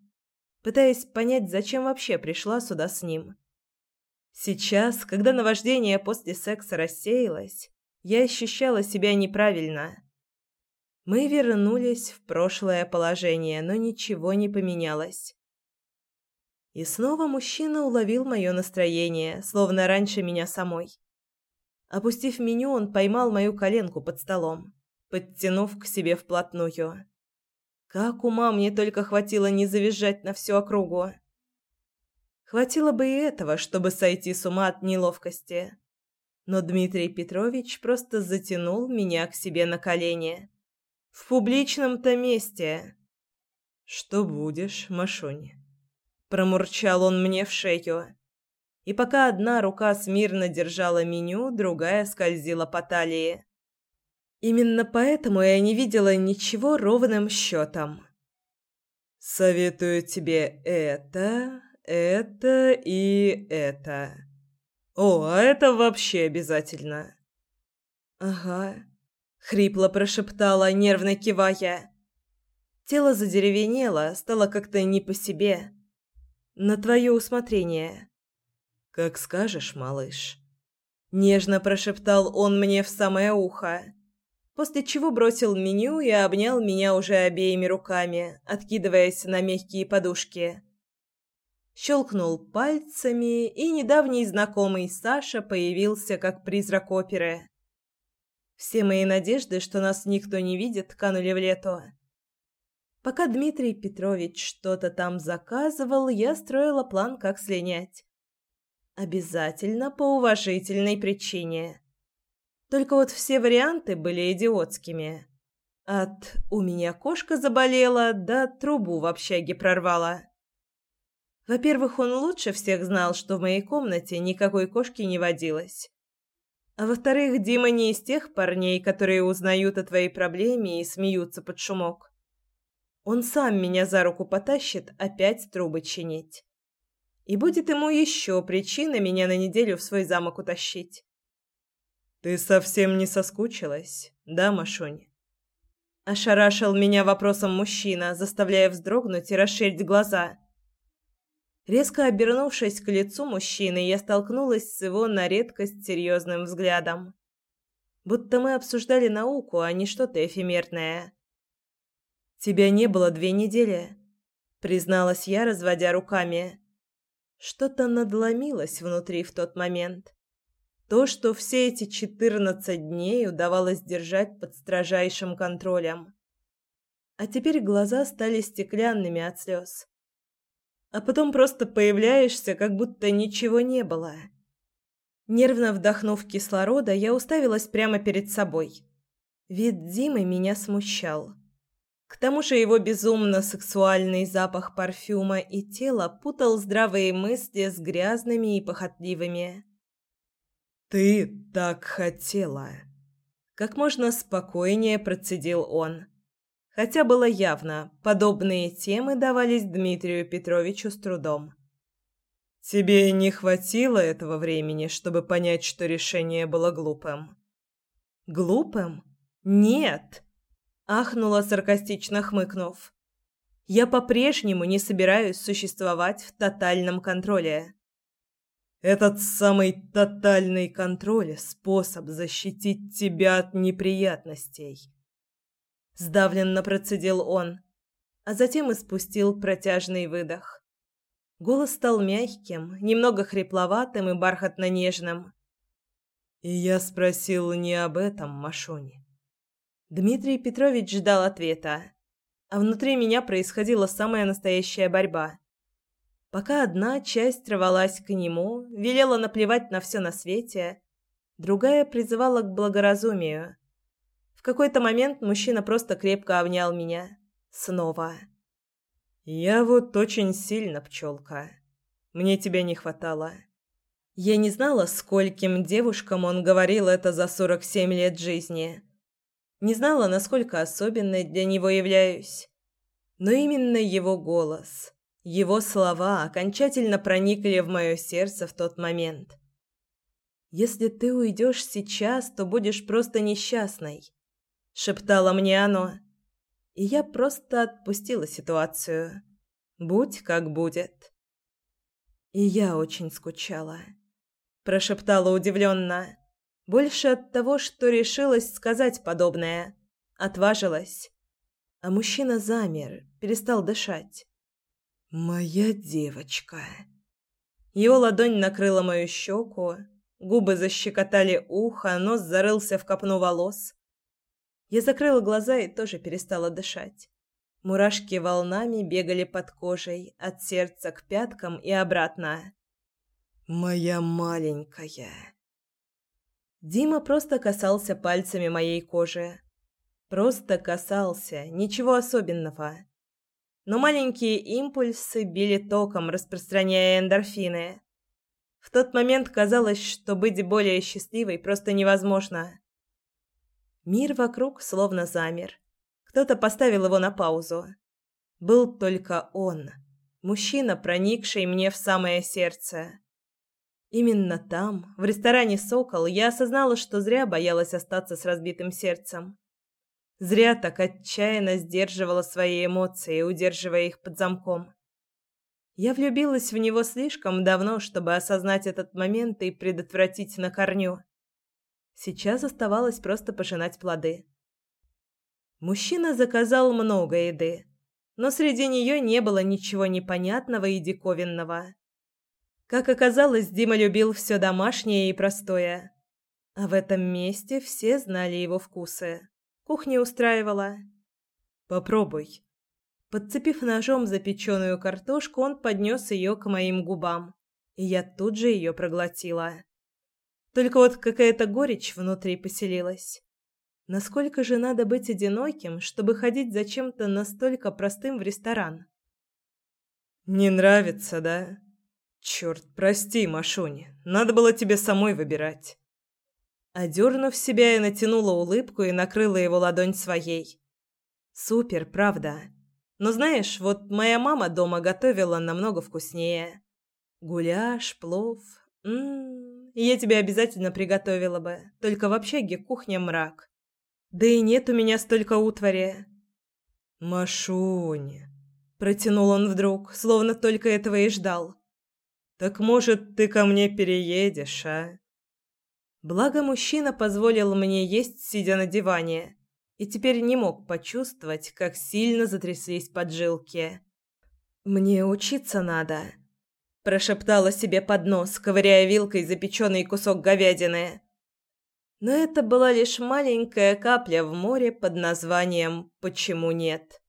пытаясь понять, зачем вообще пришла сюда с ним. Сейчас, когда наваждение после секса рассеялось, я ощущала себя неправильно – мы вернулись в прошлое положение, но ничего не поменялось. И снова мужчина уловил мое настроение, словно раньше меня самой. Опустив меню, он поймал мою коленку под столом, подтянув к себе вплотную. Как ума мне только хватило не завизжать на всю округу. Хватило бы и этого, чтобы сойти с ума от неловкости. Но Дмитрий Петрович просто затянул меня к себе на колени. В публичном-то месте. «Что будешь, Машунь?» Промурчал он мне в шею. И пока одна рука смирно держала меню, другая скользила по талии. Именно поэтому я не видела ничего ровным счетом. «Советую тебе это, это и это. О, а это вообще обязательно». «Ага», — хрипло прошептала, нервно кивая. Тело задеревенело, стало как-то не по себе. «На твое усмотрение». «Как скажешь, малыш». Нежно прошептал он мне в самое ухо после чего бросил меню и обнял меня уже обеими руками, откидываясь на мягкие подушки. Щелкнул пальцами, и недавний знакомый Саша появился как призрак оперы. Все мои надежды, что нас никто не видит, канули в лето. Пока Дмитрий Петрович что-то там заказывал, я строила план, как слинять. Обязательно по уважительной причине. Только вот все варианты были идиотскими. От «у меня кошка заболела» до «трубу в общаге прорвала». Во-первых, он лучше всех знал, что в моей комнате никакой кошки не водилось. А во-вторых, Дима не из тех парней, которые узнают о твоей проблеме и смеются под шумок. Он сам меня за руку потащит опять трубы чинить. И будет ему еще причина меня на неделю в свой замок утащить. «Ты совсем не соскучилась, да, Машунь?» Ошарашил меня вопросом мужчина, заставляя вздрогнуть и расширить глаза. Резко обернувшись к лицу мужчины, я столкнулась с его на редкость серьезным взглядом. Будто мы обсуждали науку, а не что-то эфемерное. «Тебя не было две недели», — призналась я, разводя руками. Что-то надломилось внутри в тот момент. То, что все эти четырнадцать дней удавалось держать под строжайшим контролем. А теперь глаза стали стеклянными от слез. А потом просто появляешься, как будто ничего не было. Нервно вдохнув кислорода, я уставилась прямо перед собой. Вид Димы меня смущал. К тому же его безумно сексуальный запах парфюма и тела путал здравые мысли с грязными и похотливыми. «Ты так хотела!» Как можно спокойнее процедил он. Хотя было явно, подобные темы давались Дмитрию Петровичу с трудом. «Тебе не хватило этого времени, чтобы понять, что решение было глупым?» «Глупым? Нет!» – ахнула саркастично хмыкнув. «Я по-прежнему не собираюсь существовать в тотальном контроле. Этот самый тотальный контроль – способ защитить тебя от неприятностей. Сдавленно процедил он, а затем испустил протяжный выдох. Голос стал мягким, немного хрипловатым и бархатно-нежным. И я спросил не об этом, Машуни. Дмитрий Петрович ждал ответа, а внутри меня происходила самая настоящая борьба – Пока одна часть рвалась к нему, велела наплевать на все на свете, другая призывала к благоразумию. В какой-то момент мужчина просто крепко обнял меня. Снова. «Я вот очень сильно, пчелка. Мне тебя не хватало». Я не знала, скольким девушкам он говорил это за сорок семь лет жизни. Не знала, насколько особенной для него являюсь. Но именно его голос, его слова окончательно проникли в мое сердце в тот момент. «Если ты уйдешь сейчас, то будешь просто несчастной», — шептало мне оно. И я просто отпустила ситуацию. Будь как будет. И я очень скучала. Прошептала удивленно. Больше от того, что решилась сказать подобное. Отважилась. А мужчина замер, перестал дышать. Моя девочка. Его ладонь накрыла мою щеку, губы защекотали ухо, нос зарылся в копну волос. Я закрыла глаза и тоже перестала дышать. Мурашки волнами бегали под кожей, от сердца к пяткам и обратно. «Моя маленькая!» Дима просто касался пальцами моей кожи. Просто касался, ничего особенного. Но маленькие импульсы били током, распространяя эндорфины. В тот момент казалось, что быть более счастливой просто невозможно. Мир вокруг словно замер. Кто-то поставил его на паузу. Был только он, мужчина, проникший мне в самое сердце. Именно там, в ресторане «Сокол», я осознала, что зря боялась остаться с разбитым сердцем. Зря так отчаянно сдерживала свои эмоции, удерживая их под замком. Я влюбилась в него слишком давно, чтобы осознать этот момент и предотвратить на корню. Сейчас оставалось просто пожинать плоды. Мужчина заказал много еды, но среди нее не было ничего непонятного и диковинного. Как оказалось, Дима любил все домашнее и простое. А в этом месте все знали его вкусы. Кухня устраивала. «Попробуй». Подцепив ножом запеченную картошку, он поднес ее к моим губам, и я тут же ее проглотила. Только вот какая-то горечь внутри поселилась. Насколько же надо быть одиноким, чтобы ходить за чем-то настолько простым в ресторан? «Не нравится, да?» «Черт, прости, Машуня, надо было тебе самой выбирать». Одернув себя, я натянула улыбку и накрыла его ладонь своей. «Супер, правда. Но знаешь, вот моя мама дома готовила намного вкуснее. Гуляш, плов, Ммм, я тебе обязательно приготовила бы. Только в общаге кухня мрак. Да и нет у меня столько утвари. Машуня, протянул он вдруг, словно только этого и ждал. Так может, ты ко мне переедешь, а? Благо мужчина позволил мне есть, сидя на диване, и теперь не мог почувствовать, как сильно затряслись поджилки. Мне учиться надо прошептала себе под нос, ковыряя вилкой запеченный кусок говядины. Но это была лишь маленькая капля в море под названием «Почему нет?».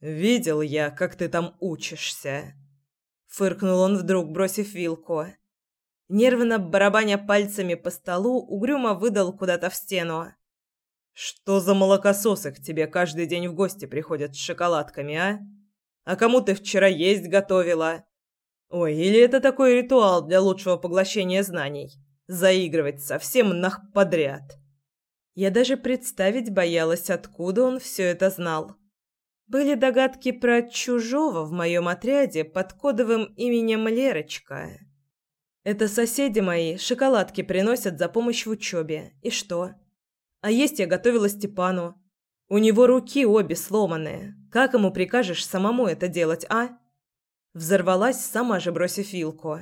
«Видел я, как ты там учишься», — фыркнул он вдруг, бросив вилку. Нервно барабаня пальцами по столу, угрюмо выдал куда-то в стену. «Что за молокососы к тебе каждый день в гости приходят с шоколадками, а? А кому ты вчера есть готовила? Ой, или это такой ритуал для лучшего поглощения знаний? Заигрывать со всем нах подряд. Я даже представить боялась, откуда он все это знал. Были догадки про чужого в моем отряде под кодовым именем Лерочка. Это соседи мои шоколадки приносят за помощь в учебе. И что? А есть я готовила Степану. У него руки обе сломанные. Как ему прикажешь самому это делать, а? Взорвалась, сама же бросив вилку.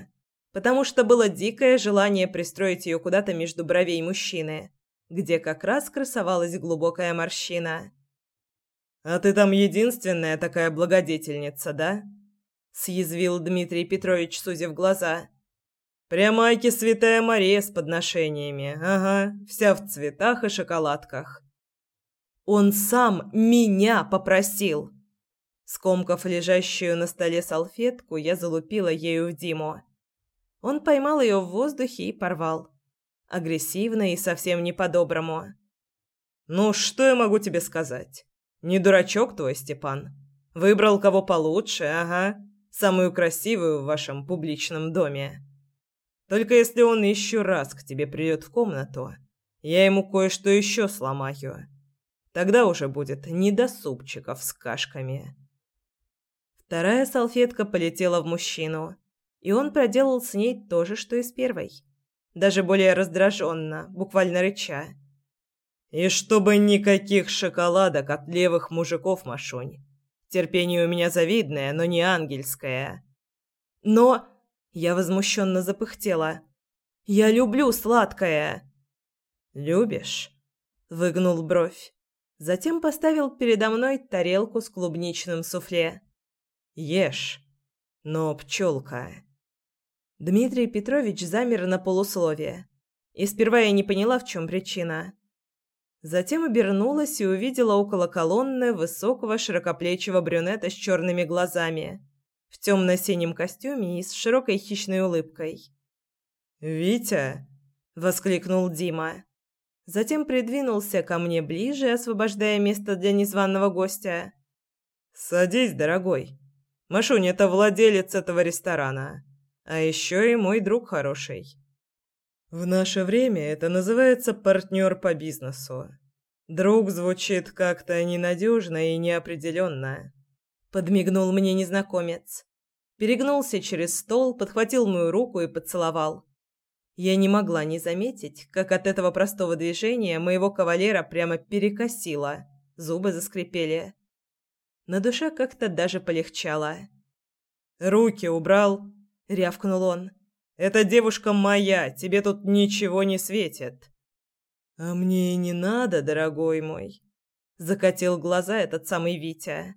Потому что было дикое желание пристроить ее куда-то между бровей мужчины, где как раз красовалась глубокая морщина. «А ты там единственная такая благодетельница, да?» съязвил Дмитрий Петрович, сузив глаза. «Прямо-аки святая Мария с подношениями, ага, вся в цветах и шоколадках». «Он сам меня попросил!» Скомкав лежащую на столе салфетку, я залупила ею в Диму. Он поймал ее в воздухе и порвал. Агрессивно и совсем не по-доброму. «Ну, что я могу тебе сказать? Не дурачок твой, Степан. Выбрал кого получше, ага. Самую красивую в вашем публичном доме. Только если он еще раз к тебе придет в комнату, я ему кое-что еще сломаю. Тогда уже будет не до супчиков с кашками». Вторая салфетка полетела в мужчину, и он проделал с ней то же, что и с первой. Даже более раздраженно, буквально рыча. «И чтобы никаких шоколадок от левых мужиков, Машунь. Терпение у меня завидное, но не ангельское». «Но...» — я возмущенно запыхтела. «Я люблю сладкое!» «Любишь?» — выгнул бровь. Затем поставил передо мной тарелку с клубничным суфле. Ешь. Но пчелка... Дмитрий Петрович замер на полуслове. И сперва я не поняла, в чем причина. Затем обернулась и увидела около колонны высокого широкоплечего брюнета с черными глазами, в темно-синем костюме и с широкой хищной улыбкой. «Витя!» — воскликнул Дима. Затем придвинулся ко мне ближе, освобождая место для незваного гостя. «Садись, дорогой. Машунь — это владелец этого ресторана. А еще и мой друг хороший. В наше время это называется партнер по бизнесу. Друг звучит как-то ненадежно и неопределенно. Подмигнул мне незнакомец. Перегнулся через стол, подхватил мою руку и поцеловал. Я не могла не заметить, как от этого простого движения моего кавалера прямо перекосило, зубы заскрипели. На душе как-то даже полегчало. «Руки убрал!» — рявкнул он. «Эта девушка моя, тебе тут ничего не светит». «А мне и не надо, дорогой мой», — закатил глаза этот самый Витя.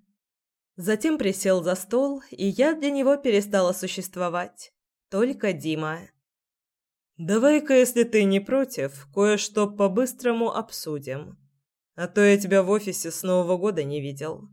Затем присел за стол, и я для него перестала существовать. Только Дима. «Давай-ка, если ты не против, кое-что по-быстрому обсудим. А то я тебя в офисе с Нового года не видел».